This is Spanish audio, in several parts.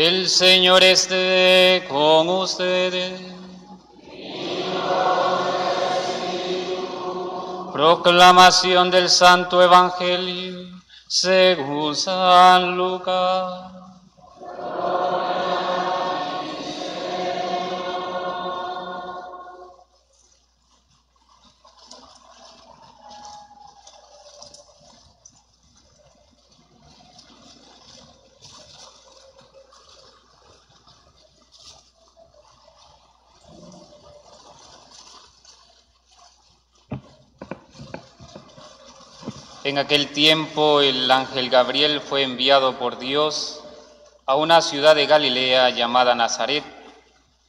El Señor esté con ustedes. Proclamación del Santo Evangelio según San Lucas. En aquel tiempo el ángel Gabriel fue enviado por Dios a una ciudad de Galilea llamada Nazaret,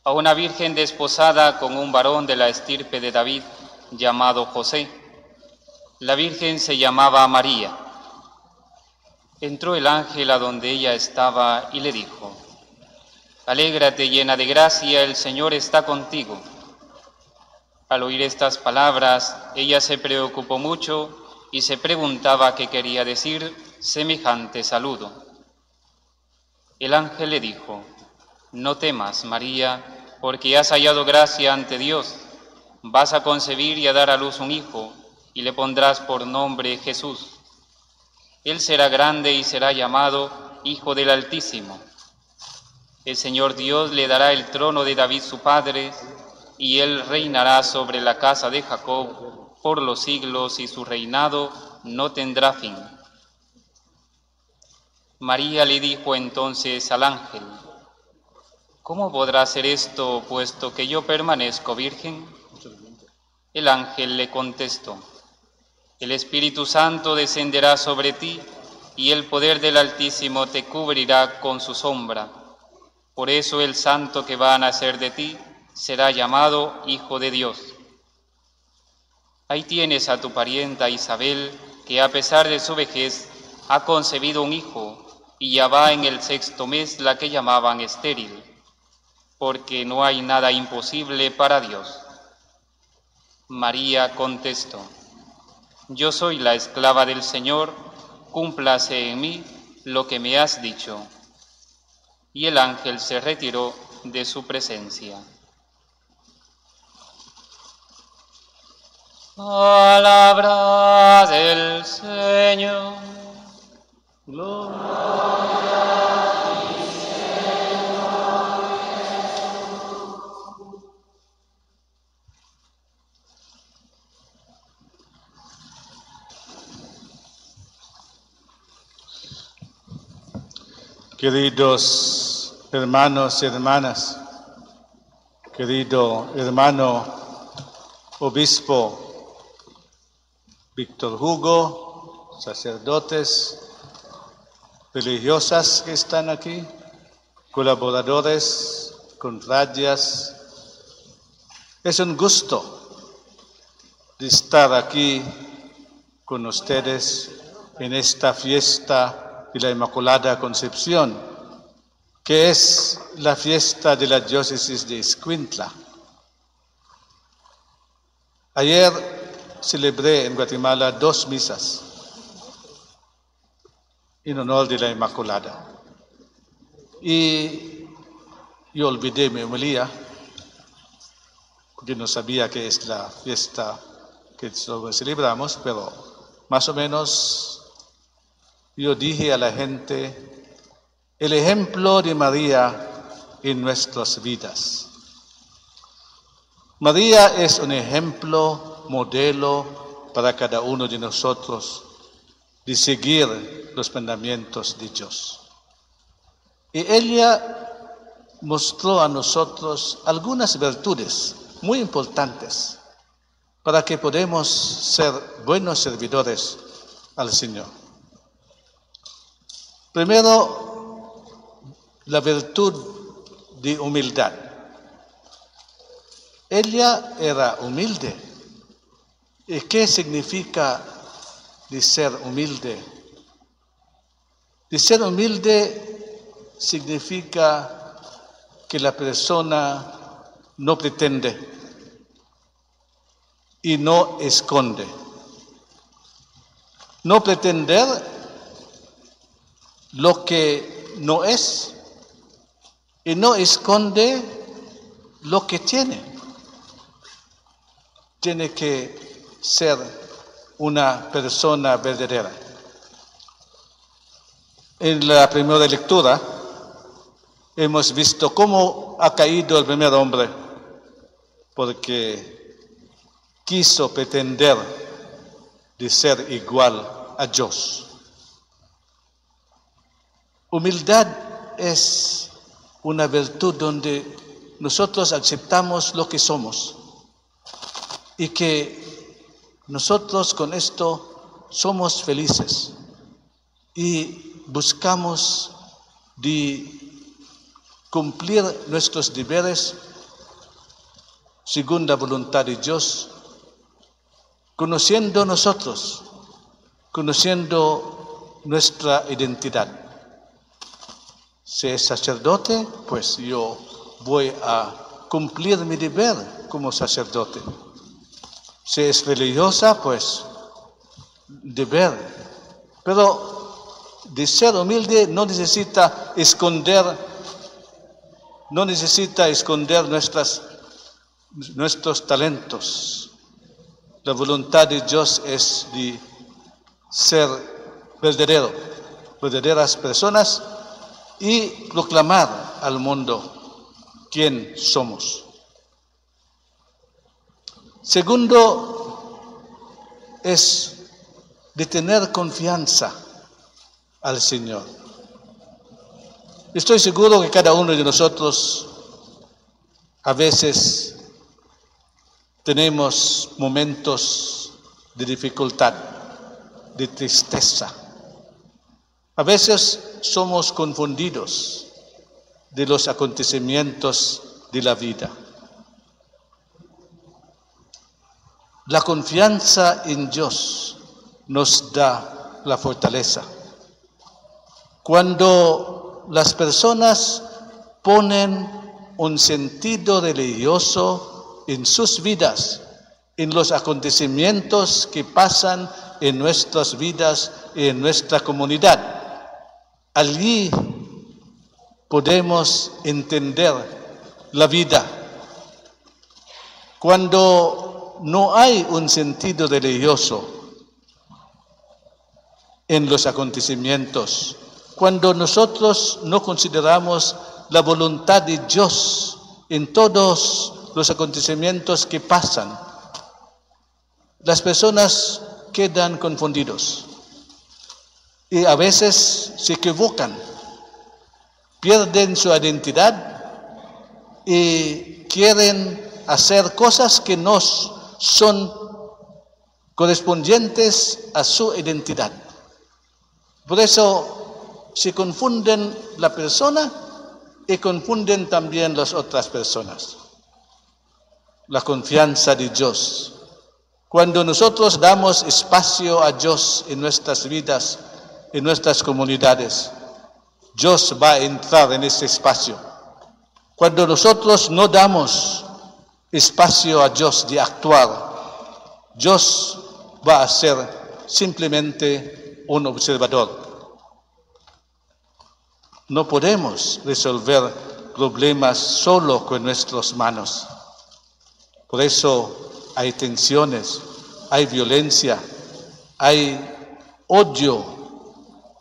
a una virgen desposada con un varón de la estirpe de David llamado José. La virgen se llamaba María. Entró el ángel a donde ella estaba y le dijo, Alégrate llena de gracia, el Señor está contigo. Al oír estas palabras, ella se preocupó mucho y se preguntaba qué quería decir semejante saludo. El ángel le dijo, No temas, María, porque has hallado gracia ante Dios. Vas a concebir y a dar a luz un hijo, y le pondrás por nombre Jesús. Él será grande y será llamado Hijo del Altísimo. El Señor Dios le dará el trono de David su padre, y él reinará sobre la casa de Jacob por los siglos y su reinado no tendrá fin. María le dijo entonces al ángel, ¿cómo podrá ser esto puesto que yo permanezco virgen? El ángel le contestó, el Espíritu Santo descenderá sobre ti y el poder del Altísimo te cubrirá con su sombra. Por eso el santo que va a nacer de ti será llamado Hijo de Dios. Ahí tienes a tu parienta Isabel, que a pesar de su vejez ha concebido un hijo y ya va en el sexto mes la que llamaban estéril, porque no hay nada imposible para Dios. María contestó, Yo soy la esclava del Señor, cúmplase en mí lo que me has dicho. Y el ángel se retiró de su presencia. Palabra del Señor. Queridos hermanos y hermanas, querido hermano obispo Víctor Hugo, sacerdotes, religiosas que están aquí, colaboradores, contrarias, es un gusto estar aquí con ustedes en esta fiesta de la Inmaculada Concepción, que es la fiesta de la diócesis de Escuintla. Ayer celebré en Guatemala dos misas en honor de la Inmaculada. Y yo olvidé mi homilía, porque no sabía que es la fiesta que celebramos, pero más o menos yo dije a la gente el ejemplo de María en nuestras vidas. María es un ejemplo, modelo para cada uno de nosotros de seguir los mandamientos de Dios. Y ella mostró a nosotros algunas virtudes muy importantes para que podamos ser buenos servidores al Señor. Primero, la virtud de humildad. Ella era humilde. ¿Y qué significa de ser humilde? De ser humilde significa que la persona no pretende y no esconde. No pretender lo que no es y no esconde lo que tiene. Tiene que ser una persona verdadera. En la primera lectura hemos visto cómo ha caído el primer hombre, porque quiso pretender de ser igual a Dios. Humildad es una virtud donde nosotros aceptamos lo que somos y que nosotros con esto somos felices y buscamos de cumplir nuestros deberes según la voluntad de Dios conociendo nosotros, conociendo nuestra identidad. Si es sacerdote, pues yo voy a cumplir mi deber como sacerdote. Si es religiosa, pues deber. Pero de ser humilde no necesita esconder, no necesita esconder nuestras, nuestros talentos, la voluntad de Dios es de ser verdadero, verdaderas personas y proclamar al mundo quién somos. Segundo es de tener confianza al Señor. Estoy seguro que cada uno de nosotros a veces tenemos momentos de dificultad, de tristeza. A veces somos confundidos de los acontecimientos de la vida. La confianza en Dios nos da la fortaleza. Cuando las personas ponen un sentido religioso en sus vidas, en los acontecimientos que pasan en nuestras vidas y en nuestra comunidad. Allí podemos entender la vida. Cuando no hay un sentido religioso en los acontecimientos, cuando nosotros no consideramos la voluntad de Dios en todos los acontecimientos que pasan, las personas quedan confundidos y a veces se equivocan, pierden su identidad y quieren hacer cosas que no son correspondientes a su identidad. Por eso se confunden la persona y confunden también las otras personas la confianza de Dios. Cuando nosotros damos espacio a Dios en nuestras vidas, en nuestras comunidades, Dios va a entrar en ese espacio. Cuando nosotros no damos espacio a Dios de actuar, Dios va a ser simplemente un observador. No podemos resolver problemas solo con nuestras manos. Por eso hay tensiones, hay violencia, hay odio,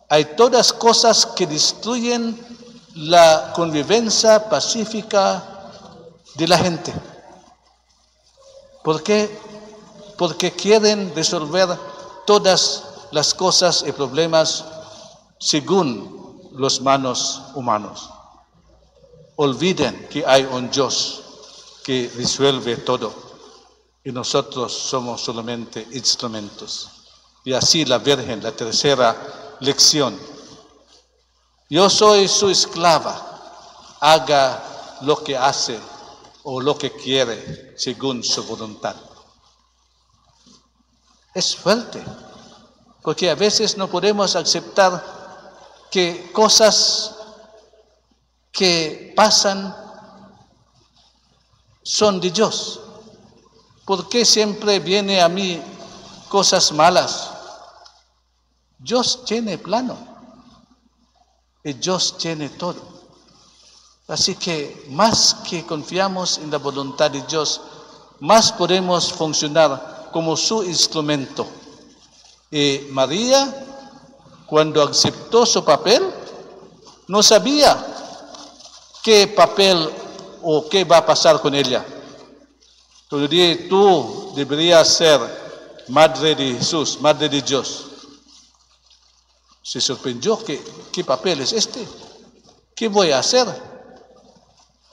hay todas cosas que destruyen la convivencia pacífica de la gente. ¿Por qué? Porque quieren resolver todas las cosas y problemas según los manos humanos. Olviden que hay un Dios que resuelve todo y nosotros somos solamente instrumentos. Y así la Virgen, la tercera lección, Yo soy su esclava, haga lo que hace o lo que quiere según su voluntad. Es fuerte, porque a veces no podemos aceptar que cosas que pasan son de Dios. ¿Por qué siempre viene a mí cosas malas? Dios tiene plano y Dios tiene todo. Así que más que confiamos en la voluntad de Dios, más podemos funcionar como su instrumento. Y María, cuando aceptó su papel, no sabía qué papel o qué va a pasar con ella. Pero tú deberías ser madre de Jesús, madre de Dios. Se sorprendió que, ¿qué papel es este? ¿Qué voy a hacer?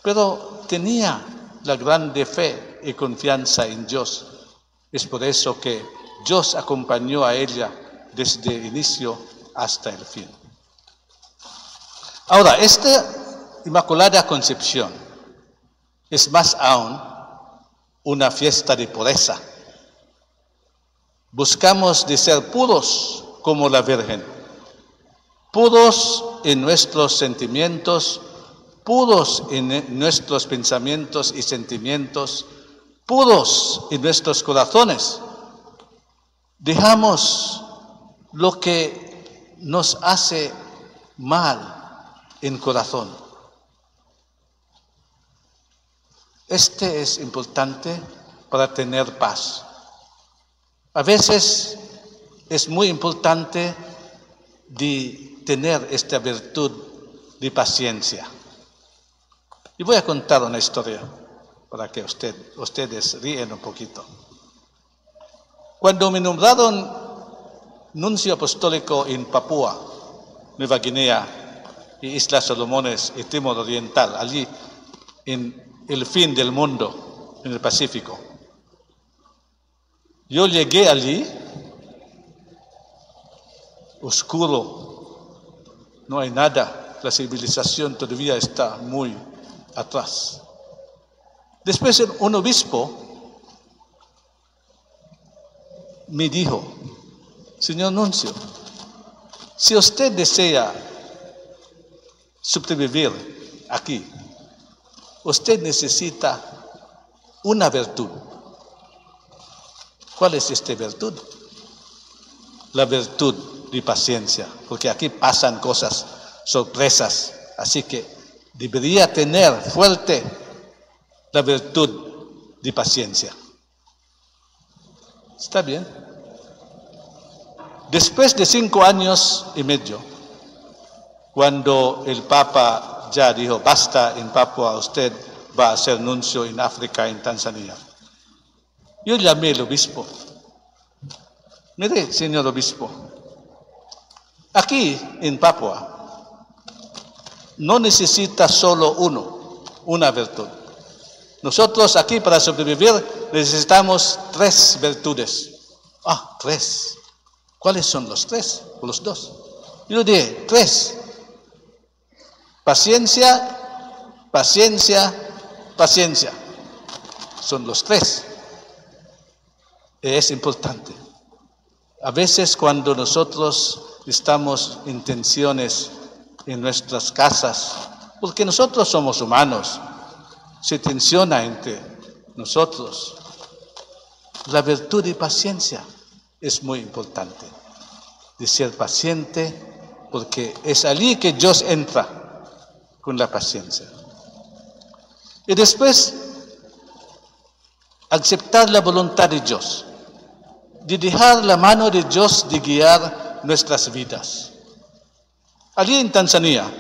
Pero tenía la grande fe y confianza en Dios. Es por eso que Dios acompañó a ella desde el inicio hasta el fin. Ahora, esta Inmaculada Concepción es más aún una fiesta de pureza. Buscamos de ser puros como la Virgen, puros en nuestros sentimientos, puros en nuestros pensamientos y sentimientos, puros en nuestros corazones. Dejamos lo que nos hace mal en corazón. Este es importante para tener paz. A veces es muy importante de tener esta virtud de paciencia. Y voy a contar una historia para que usted, ustedes ríen un poquito. Cuando me nombraron nuncio apostólico en Papúa, Nueva Guinea y Islas Salomones y Timor Oriental, allí en el fin del mundo, en el Pacífico, yo llegué allí, oscuro, no hay nada, la civilización todavía está muy atrás. Después un obispo me dijo, señor Nuncio, si usted desea sobrevivir aquí, usted necesita una virtud. ¿Cuál es esta virtud? La virtud de paciencia, porque aquí pasan cosas, sorpresas, así que debería tener fuerte la virtud de paciencia. ¿Está bien? Después de cinco años y medio, cuando el Papa ya dijo, basta en Papua, usted va a ser nuncio en África, en Tanzania. Yo llamé al obispo. Mire, señor obispo, aquí en Papua no necesita solo uno, una virtud. Nosotros aquí para sobrevivir necesitamos tres virtudes. Ah, tres. ¿Cuáles son los tres o los dos? Yo dije, tres. Paciencia, paciencia, paciencia. Son los tres. Es importante. A veces cuando nosotros estamos en tensiones en nuestras casas, porque nosotros somos humanos, se tensiona entre nosotros. La virtud y paciencia es muy importante, de ser paciente, porque es allí que Dios entra con la paciencia. Y después, aceptar la voluntad de Dios, de dejar la mano de Dios de guiar nuestras vidas. Allí en Tanzania,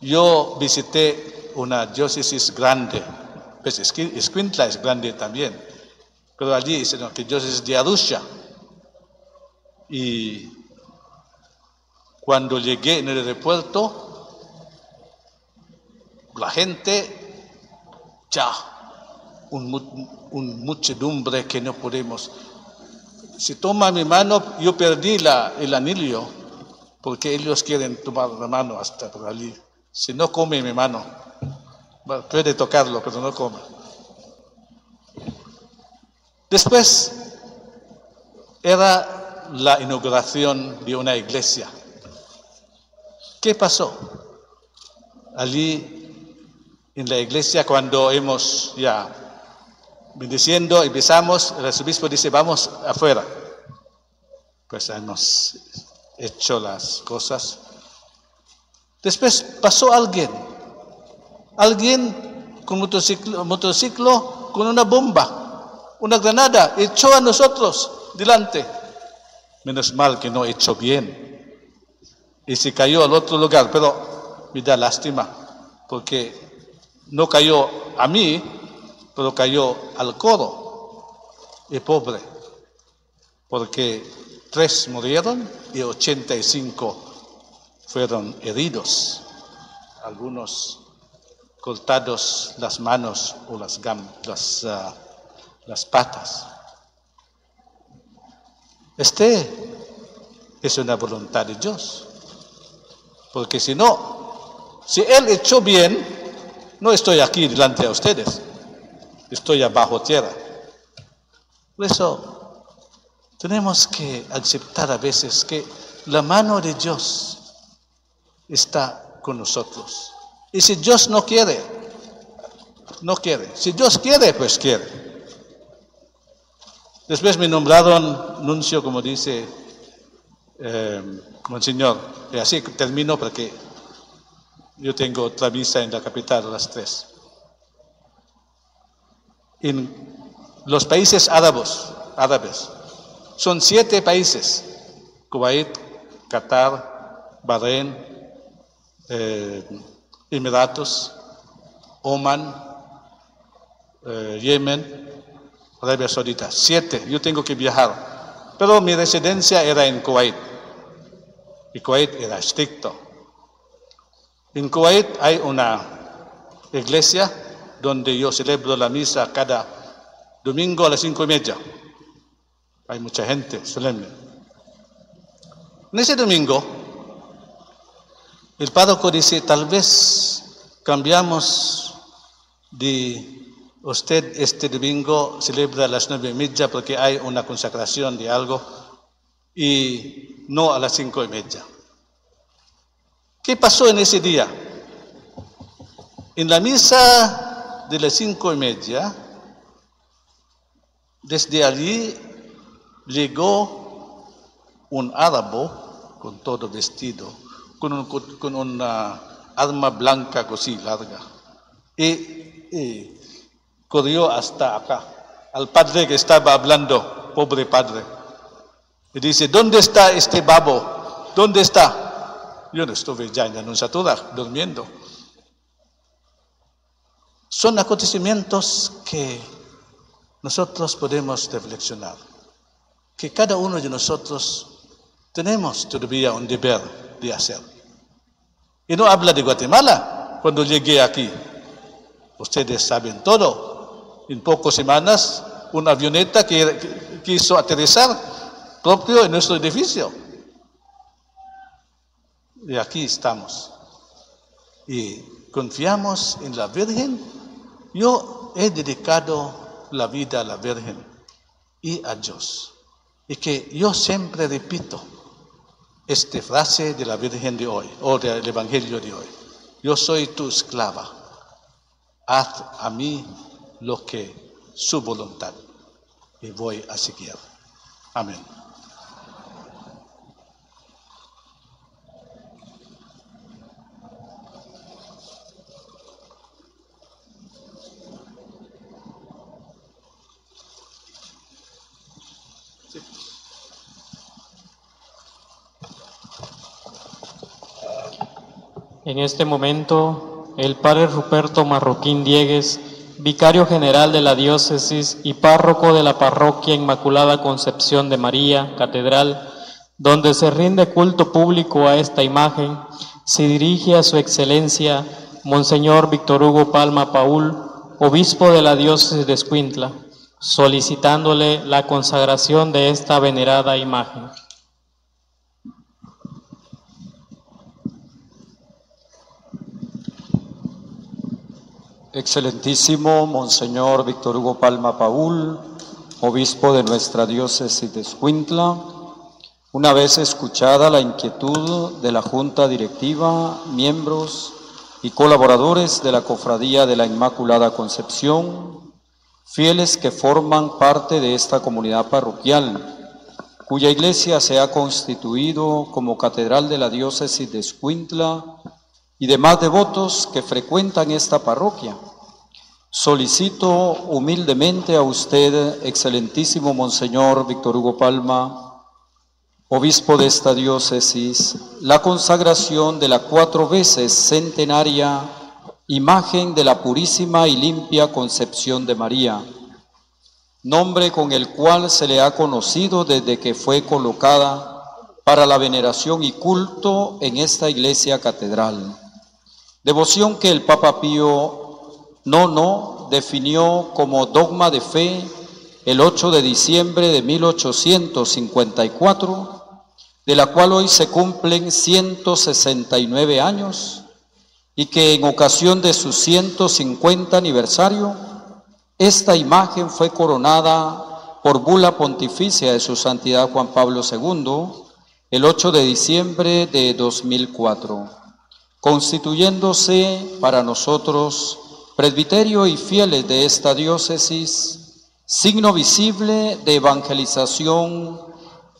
yo visité una diócesis grande, pues Escuintla es grande también, pero allí es la diócesis de Arusha. Y cuando llegué en el aeropuerto, la gente, ya, un, un muchedumbre que no podemos si toma mi mano, yo perdí el anillo porque ellos quieren tomar la mano hasta por allí. Si no come mi mano, puede tocarlo, pero no come. Después era la inauguración de una iglesia. ¿Qué pasó? Allí en la iglesia cuando hemos ya bendiciendo, empezamos, el arzobispo dice, vamos afuera. Pues hemos hecho las cosas. Después pasó alguien, alguien con motociclo, motociclo con una bomba una granada, echó a nosotros delante. Menos mal que no echó bien. Y se cayó al otro lugar, pero me da lástima, porque no cayó a mí, pero cayó al coro. Y pobre, porque tres murieron y 85 fueron heridos. Algunos cortados las manos o las, gambas las patas. Este es una voluntad de Dios. Porque si no, si Él echó bien, no estoy aquí delante de ustedes, estoy abajo tierra. Por eso tenemos que aceptar a veces que la mano de Dios está con nosotros. Y si Dios no quiere, no quiere. Si Dios quiere, pues quiere. Después me nombraron nuncio, como dice eh, Monseñor. Y así termino porque yo tengo otra misa en la capital a las tres. En los países árabes, árabes son siete países: Kuwait, Qatar, Bahrein, eh, Emiratos, Oman, eh, Yemen, Arabia Saudita. Siete, yo tengo que viajar. Pero mi residencia era en Kuwait. Y Kuwait era estricto. En Kuwait hay una iglesia donde yo celebro la misa cada domingo a las cinco y media. Hay mucha gente solemne. En ese domingo, el párroco dice, tal vez cambiamos de Usted este domingo celebra las nueve y media porque hay una consagración de algo y no a las cinco y media. ¿Qué pasó en ese día? En la misa de las cinco y media, desde allí llegó un árabe con todo vestido, con, con una arma blanca así larga. y, y corrió hasta acá, al padre que estaba hablando, pobre padre. Y dice, ¿dónde está este babo? ¿Dónde está? Yo no estuve ya en la anunciatura, durmiendo. Son acontecimientos que nosotros podemos reflexionar, que cada uno de nosotros tenemos todavía un deber de hacer. Y no habla de Guatemala cuando llegué aquí. Ustedes saben todo, en pocas semanas una avioneta que quiso aterrizar propio en nuestro edificio. Y aquí estamos. Y confiamos en la Virgen. Yo he dedicado la vida a la Virgen y a Dios. Y que yo siempre repito esta frase de la Virgen de hoy, o del Evangelio de hoy. Yo soy tu esclava. Haz a mí lo que su voluntad y voy a seguir. Amén. En este momento, el padre Ruperto Marroquín Diegues vicario general de la diócesis y párroco de la parroquia Inmaculada Concepción de María, Catedral, donde se rinde culto público a esta imagen, se dirige a su excelencia Monseñor Víctor Hugo Palma Paul, obispo de la diócesis de Escuintla, solicitándole la consagración de esta venerada imagen. Excelentísimo Monseñor Víctor Hugo Palma Paul, obispo de nuestra diócesis de Escuintla, una vez escuchada la inquietud de la Junta Directiva, miembros y colaboradores de la Cofradía de la Inmaculada Concepción, fieles que forman parte de esta comunidad parroquial, cuya iglesia se ha constituido como catedral de la diócesis de Escuintla y demás devotos que frecuentan esta parroquia. Solicito humildemente a usted, excelentísimo Monseñor Víctor Hugo Palma, obispo de esta diócesis, la consagración de la cuatro veces centenaria imagen de la purísima y limpia concepción de María nombre con el cual se le ha conocido desde que fue colocada para la veneración y culto en esta iglesia catedral. Devoción que el Papa Pío IX definió como dogma de fe el 8 de diciembre de 1854, de la cual hoy se cumplen 169 años y que en ocasión de su 150 aniversario esta imagen fue coronada por bula pontificia de su santidad Juan Pablo II el 8 de diciembre de 2004, constituyéndose para nosotros presbiterio y fieles de esta diócesis, signo visible de evangelización,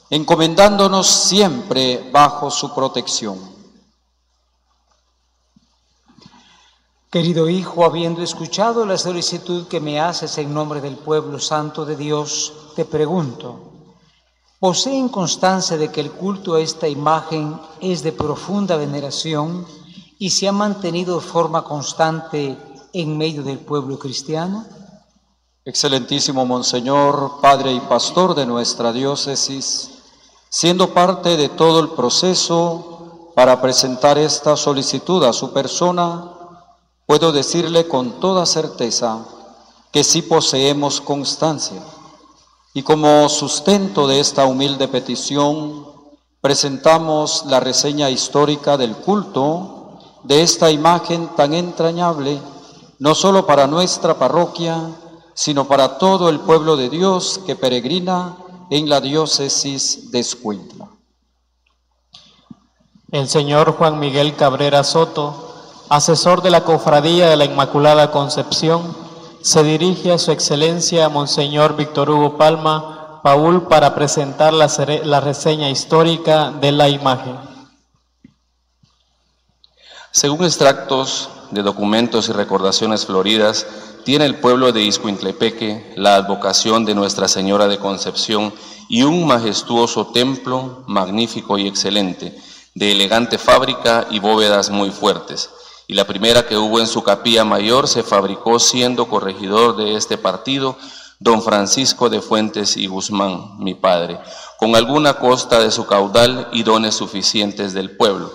encomendándonos siempre bajo su protección. Querido Hijo, habiendo escuchado la solicitud que me haces en nombre del pueblo santo de Dios, te pregunto, ¿poseen constancia de que el culto a esta imagen es de profunda veneración y se ha mantenido de forma constante en medio del pueblo cristiano? Excelentísimo Monseñor, Padre y Pastor de nuestra diócesis, siendo parte de todo el proceso para presentar esta solicitud a su persona, puedo decirle con toda certeza que sí poseemos constancia. Y como sustento de esta humilde petición, presentamos la reseña histórica del culto de esta imagen tan entrañable, no solo para nuestra parroquia, sino para todo el pueblo de Dios que peregrina en la diócesis de Escuintla. El señor Juan Miguel Cabrera Soto, asesor de la Cofradía de la Inmaculada Concepción, se dirige a su excelencia Monseñor Víctor Hugo Palma Paul para presentar la, la reseña histórica de la imagen. Según extractos de documentos y recordaciones floridas, tiene el pueblo de Iscuintlepeque la advocación de Nuestra Señora de Concepción y un majestuoso templo magnífico y excelente, de elegante fábrica y bóvedas muy fuertes y la primera que hubo en su capilla mayor se fabricó siendo corregidor de este partido don Francisco de Fuentes y Guzmán, mi padre, con alguna costa de su caudal y dones suficientes del pueblo.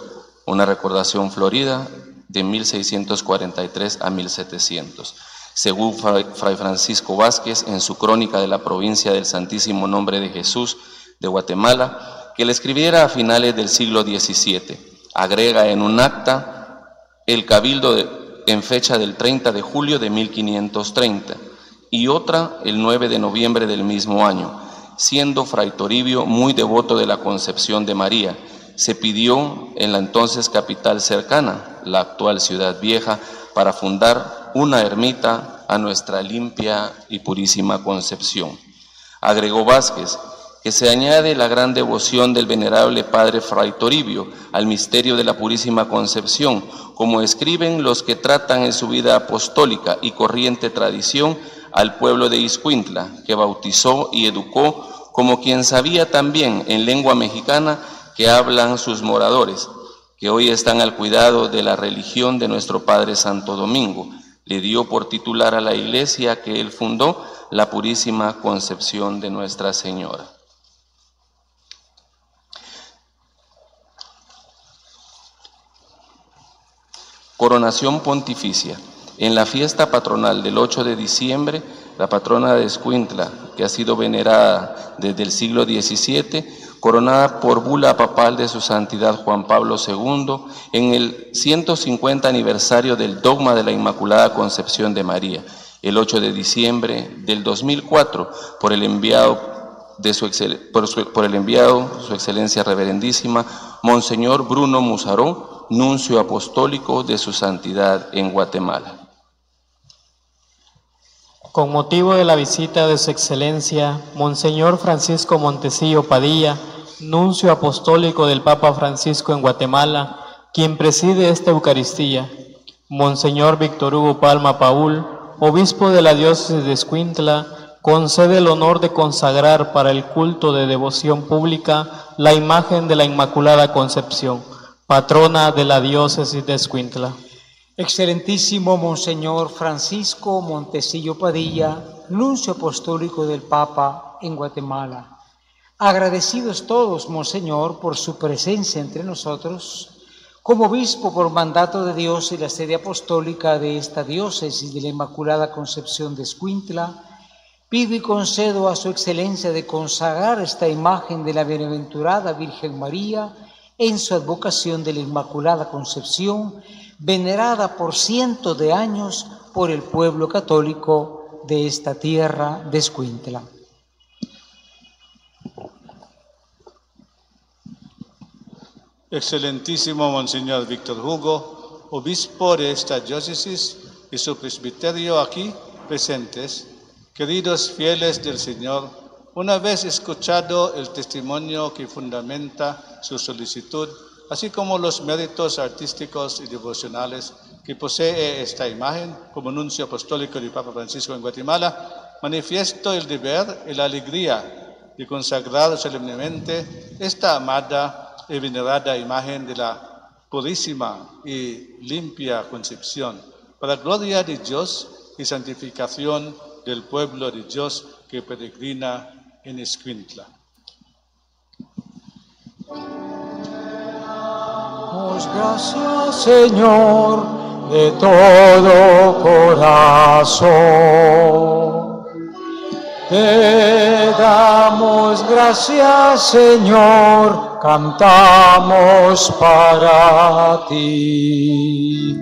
Una recordación florida de 1643 a 1700. Según Fray Francisco Vázquez en su crónica de la provincia del Santísimo Nombre de Jesús de Guatemala, que le escribiera a finales del siglo XVII. Agrega en un acta el cabildo en fecha del 30 de julio de 1530 y otra el 9 de noviembre del mismo año, siendo Fray Toribio muy devoto de la concepción de María. Se pidió en la entonces capital cercana, la actual ciudad vieja, para fundar una ermita a nuestra limpia y purísima concepción. Agregó Vázquez, que se añade la gran devoción del venerable Padre Fray Toribio al misterio de la Purísima Concepción, como escriben los que tratan en su vida apostólica y corriente tradición al pueblo de Iscuintla, que bautizó y educó como quien sabía también en lengua mexicana que hablan sus moradores, que hoy están al cuidado de la religión de nuestro Padre Santo Domingo. Le dio por titular a la iglesia que él fundó la Purísima Concepción de Nuestra Señora. Coronación pontificia. En la fiesta patronal del 8 de diciembre, la patrona de Escuintla, que ha sido venerada desde el siglo XVII, coronada por bula papal de su santidad Juan Pablo II en el 150 aniversario del dogma de la Inmaculada Concepción de María, el 8 de diciembre del 2004, por el enviado de su, por, por el enviado, su excelencia reverendísima, Monseñor Bruno Musarón, nuncio apostólico de su santidad en Guatemala. Con motivo de la visita de su excelencia, Monseñor Francisco Montecillo Padilla, nuncio apostólico del Papa Francisco en Guatemala, quien preside esta Eucaristía, Monseñor Víctor Hugo Palma Paul, obispo de la diócesis de Escuintla, concede el honor de consagrar para el culto de devoción pública la imagen de la Inmaculada Concepción, patrona de la diócesis de Escuintla. Excelentísimo Monseñor Francisco Montecillo Padilla, nuncio apostólico del Papa en Guatemala. Agradecidos todos, Monseñor, por su presencia entre nosotros, como obispo por mandato de Dios y la sede apostólica de esta diócesis de la Inmaculada Concepción de Escuintla, pido y concedo a su excelencia de consagrar esta imagen de la bienaventurada Virgen María en su advocación de la Inmaculada Concepción, venerada por cientos de años por el pueblo católico de esta tierra de Escuintla. Excelentísimo Monseñor Víctor Hugo, obispo de esta diócesis y su presbiterio aquí presentes, queridos fieles del Señor, una vez escuchado el testimonio que fundamenta su solicitud, así como los méritos artísticos y devocionales que posee esta imagen como nuncio apostólico del Papa Francisco en Guatemala, manifiesto el deber y la alegría de consagrar solemnemente esta amada y venerada imagen de la purísima y limpia concepción, para gloria de Dios y santificación del pueblo de Dios que peregrina en Escuintla. Gracias, Señor, de todo corazón. Te damos gracias, Señor, cantamos para ti.